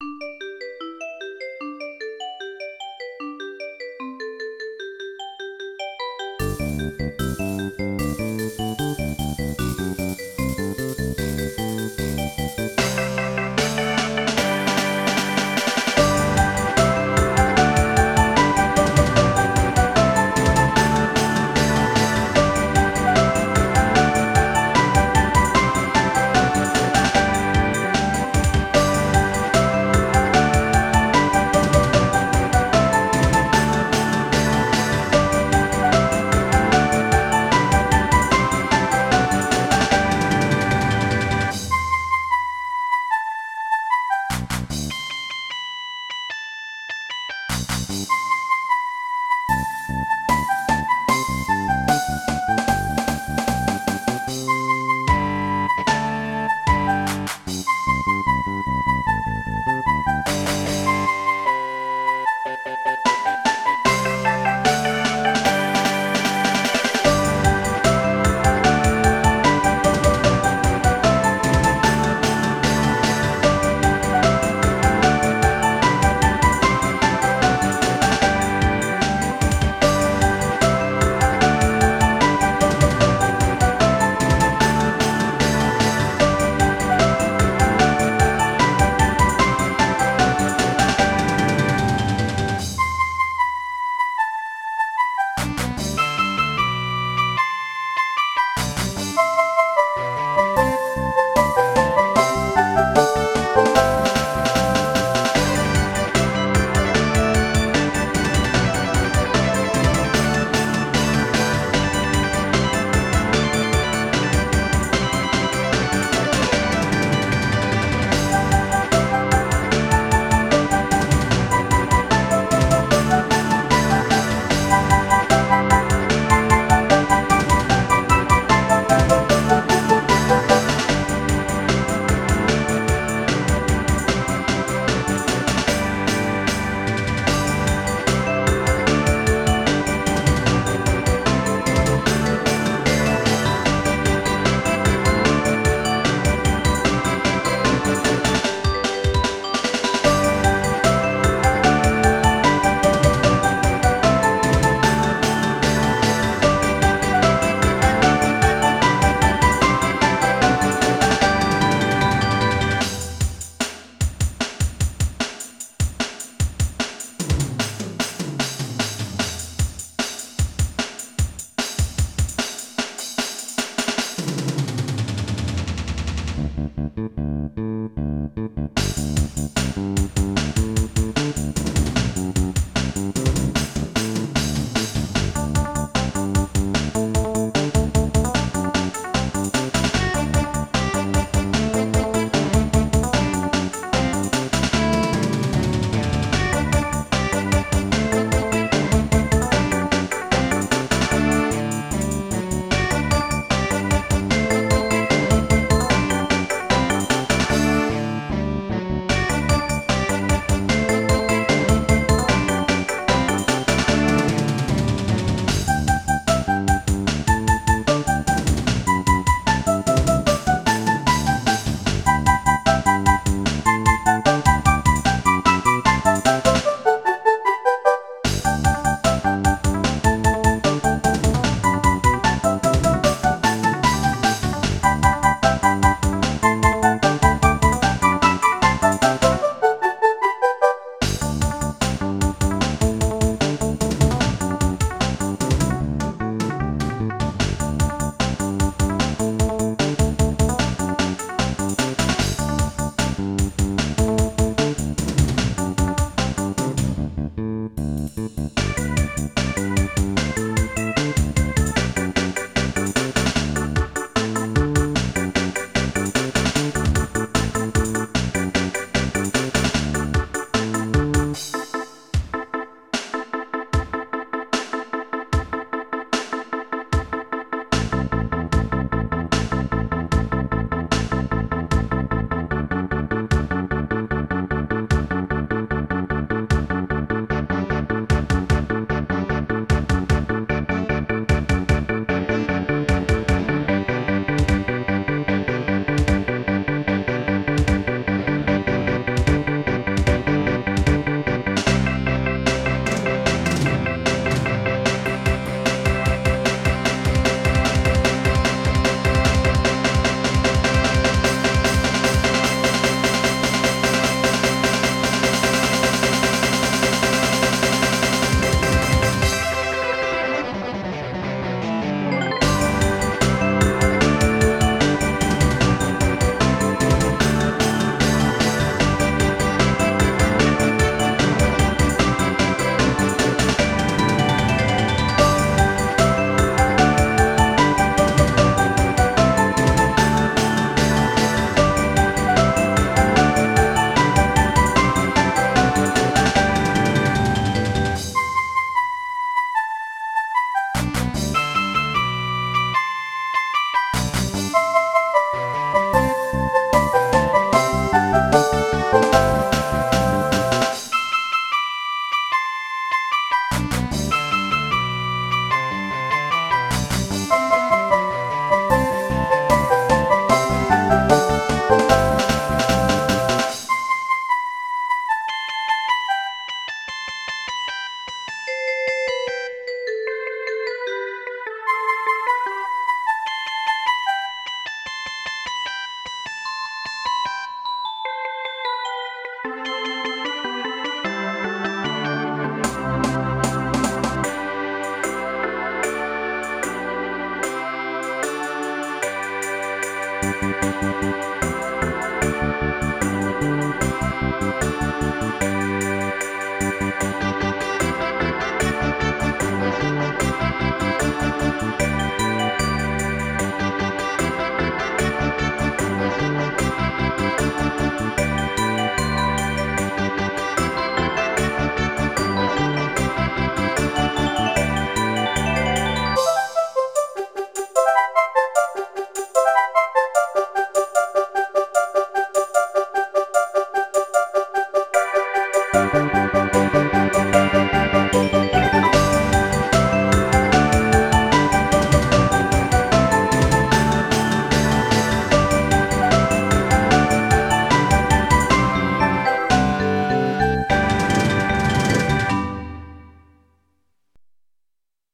Thank you. Música